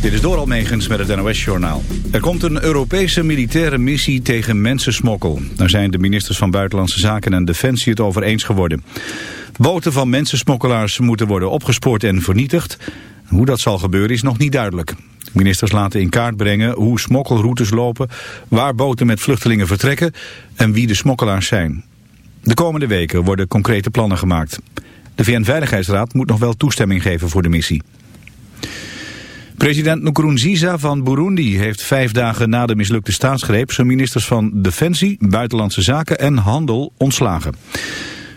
Dit is Doral Megens met het NOS-journaal. Er komt een Europese militaire missie tegen mensensmokkel. Daar zijn de ministers van Buitenlandse Zaken en Defensie het over eens geworden. Boten van mensensmokkelaars moeten worden opgespoord en vernietigd. Hoe dat zal gebeuren is nog niet duidelijk. De ministers laten in kaart brengen hoe smokkelroutes lopen... waar boten met vluchtelingen vertrekken en wie de smokkelaars zijn. De komende weken worden concrete plannen gemaakt. De VN-veiligheidsraad moet nog wel toestemming geven voor de missie. President Nkurunziza van Burundi heeft vijf dagen na de mislukte staatsgreep zijn ministers van Defensie, Buitenlandse Zaken en Handel ontslagen. De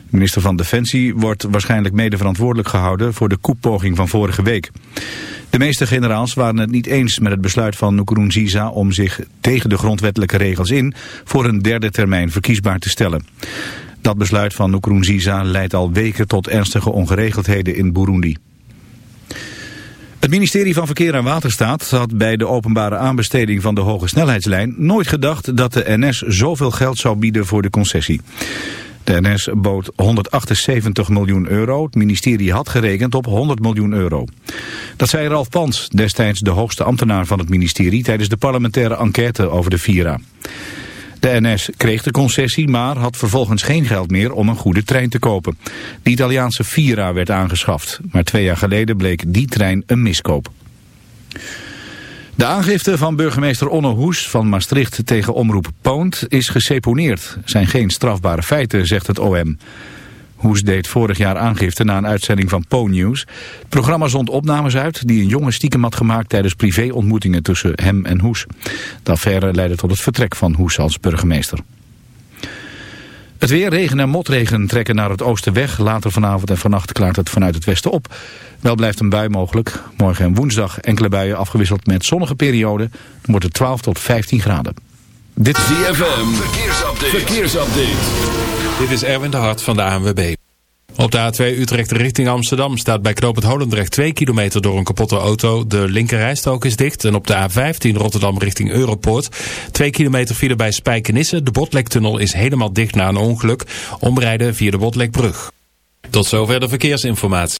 minister van Defensie wordt waarschijnlijk mede verantwoordelijk gehouden voor de koepoging van vorige week. De meeste generaals waren het niet eens met het besluit van Nkurunziza om zich tegen de grondwettelijke regels in voor een derde termijn verkiesbaar te stellen. Dat besluit van Nkurunziza leidt al weken tot ernstige ongeregeldheden in Burundi. Het ministerie van Verkeer en Waterstaat had bij de openbare aanbesteding van de hoge snelheidslijn nooit gedacht dat de NS zoveel geld zou bieden voor de concessie. De NS bood 178 miljoen euro. Het ministerie had gerekend op 100 miljoen euro. Dat zei Ralf Pans, destijds de hoogste ambtenaar van het ministerie... tijdens de parlementaire enquête over de Vira. De NS kreeg de concessie, maar had vervolgens geen geld meer om een goede trein te kopen. De Italiaanse Vira werd aangeschaft, maar twee jaar geleden bleek die trein een miskoop. De aangifte van burgemeester Onno Hoes van Maastricht tegen omroep Poont is geseponeerd. zijn geen strafbare feiten, zegt het OM. Hoes deed vorig jaar aangifte na een uitzending van Po News. Het programma zond opnames uit die een jongen stiekem had gemaakt tijdens privéontmoetingen tussen hem en Hoes. De affaire leidde tot het vertrek van Hoes als burgemeester. Het weer, regen en motregen trekken naar het oosten weg. Later vanavond en vannacht klaart het vanuit het westen op. Wel blijft een bui mogelijk. Morgen en woensdag enkele buien afgewisseld met zonnige perioden. Dan wordt het 12 tot 15 graden. Dit is ZFM. Verkeersupdate. Verkeersupdate. Dit is Erwin de Hart van de ANWB. Op de A2 Utrecht richting Amsterdam staat bij Knoop het Holendrecht 2 kilometer door een kapotte auto. De linkerrijstrook is dicht. En op de A15 Rotterdam richting Europoort 2 kilometer file bij Spijkenisse. De Botlektunnel is helemaal dicht na een ongeluk. Omrijden via de Botlekbrug. Tot zover de verkeersinformatie.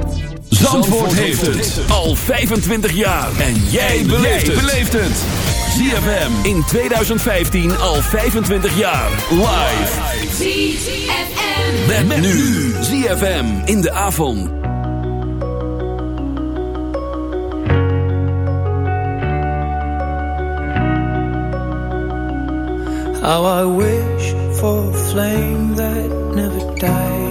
Zandvoort heeft het al 25 jaar. En jij beleeft het. ZFM in 2015 al 25 jaar. Live. ZFM. Met, met nu. ZFM in de avond. How I wish for a flame that never dies.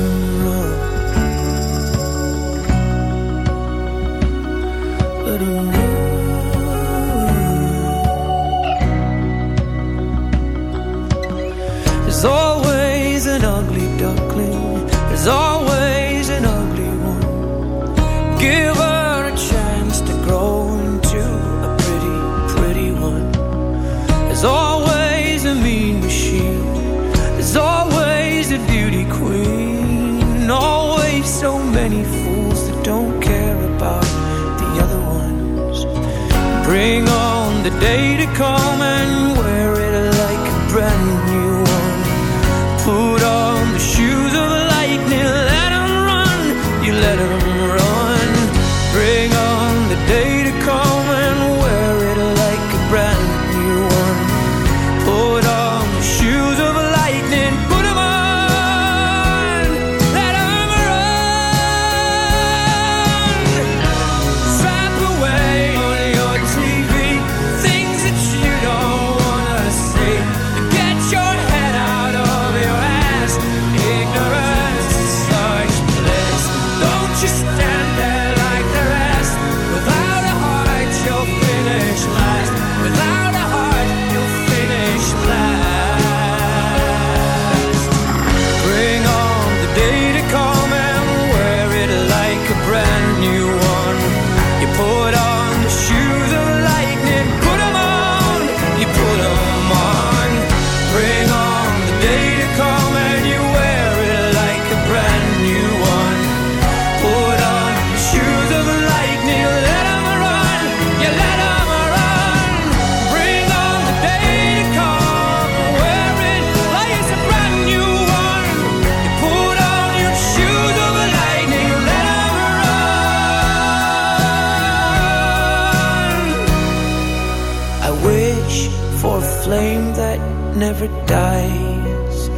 for a flame that never dies.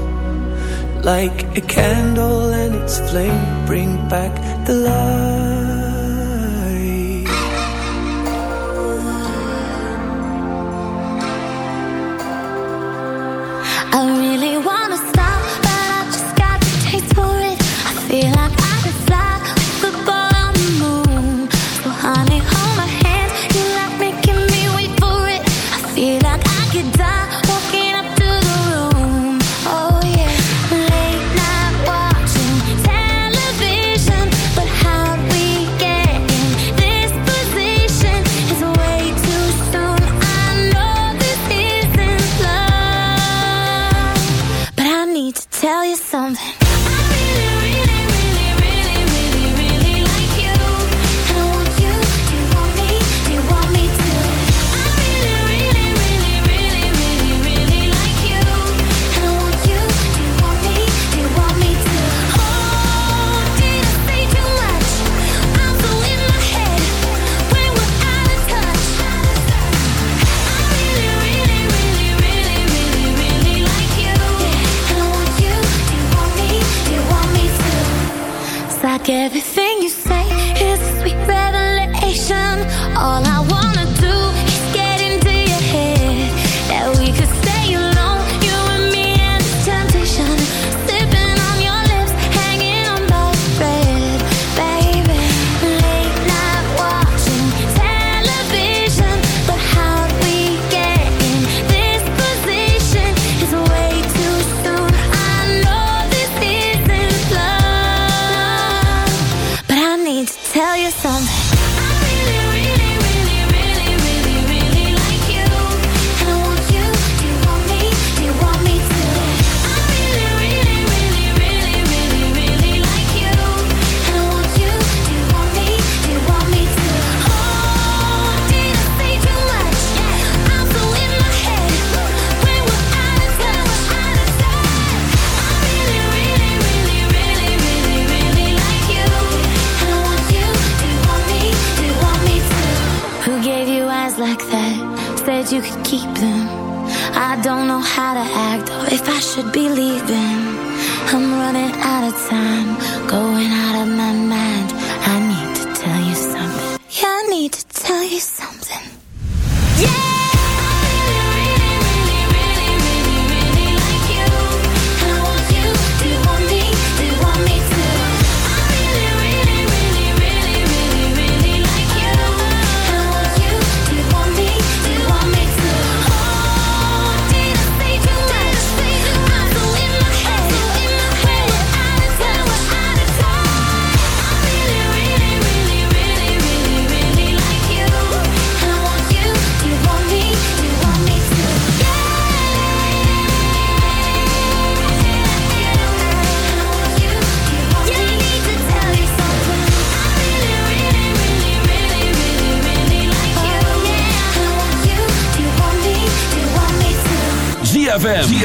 Like a candle and its flame bring back the light. I really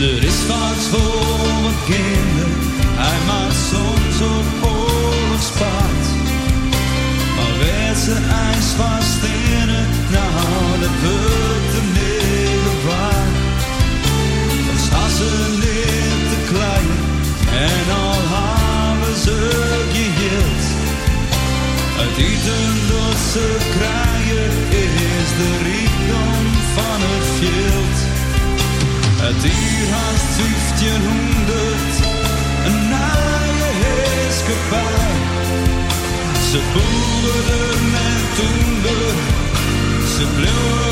Er is wat voor mijn kinderen, hij maakt soms op oorlogspaard. Maar werd ze ijs vast in het, nou dat wordt de middel waar. Ze boeren en toender. Ze bleven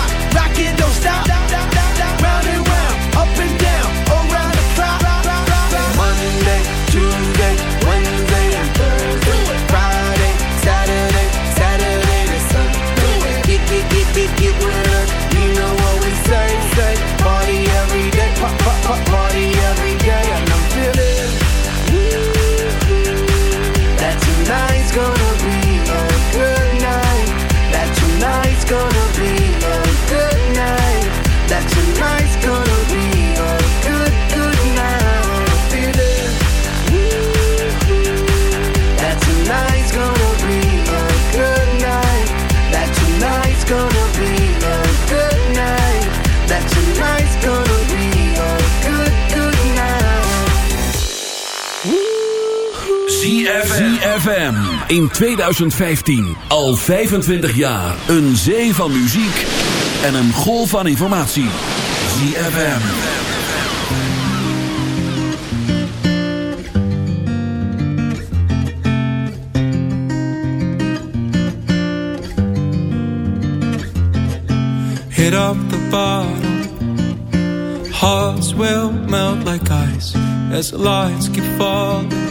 fuck in 2015. Al 25 jaar. Een zee van muziek en een golf van informatie. ZFM. Hit up the bottom. Hearts will melt like ice. As the lights keep falling.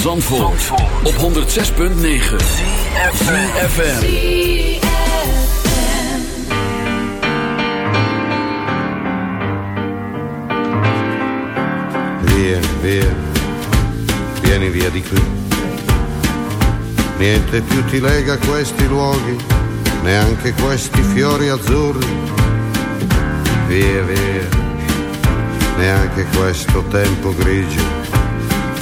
Van Zandvoort, op 106.9 FM. Vieni, vieni, vieni via di qui. Niente più ti lega questi luoghi, neanche questi fiori azzurri. Via, via, neanche questo tempo grigio,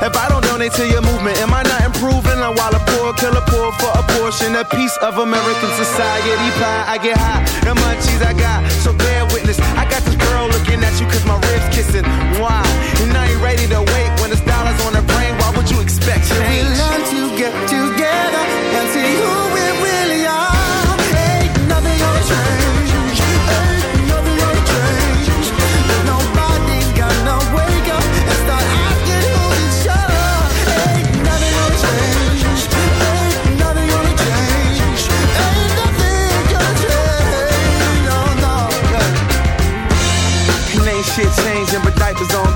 If I don't donate to your movement, am I not improving? I'm while a poor killer poor for a portion, a piece of American society pie. I get high, and munchies I got, so bear witness. I got this girl looking at you cause my ribs kissing. Why? And I ain't ready to wait when the dollars on her brain. Why would you expect change? So we learn to get together and see who we is on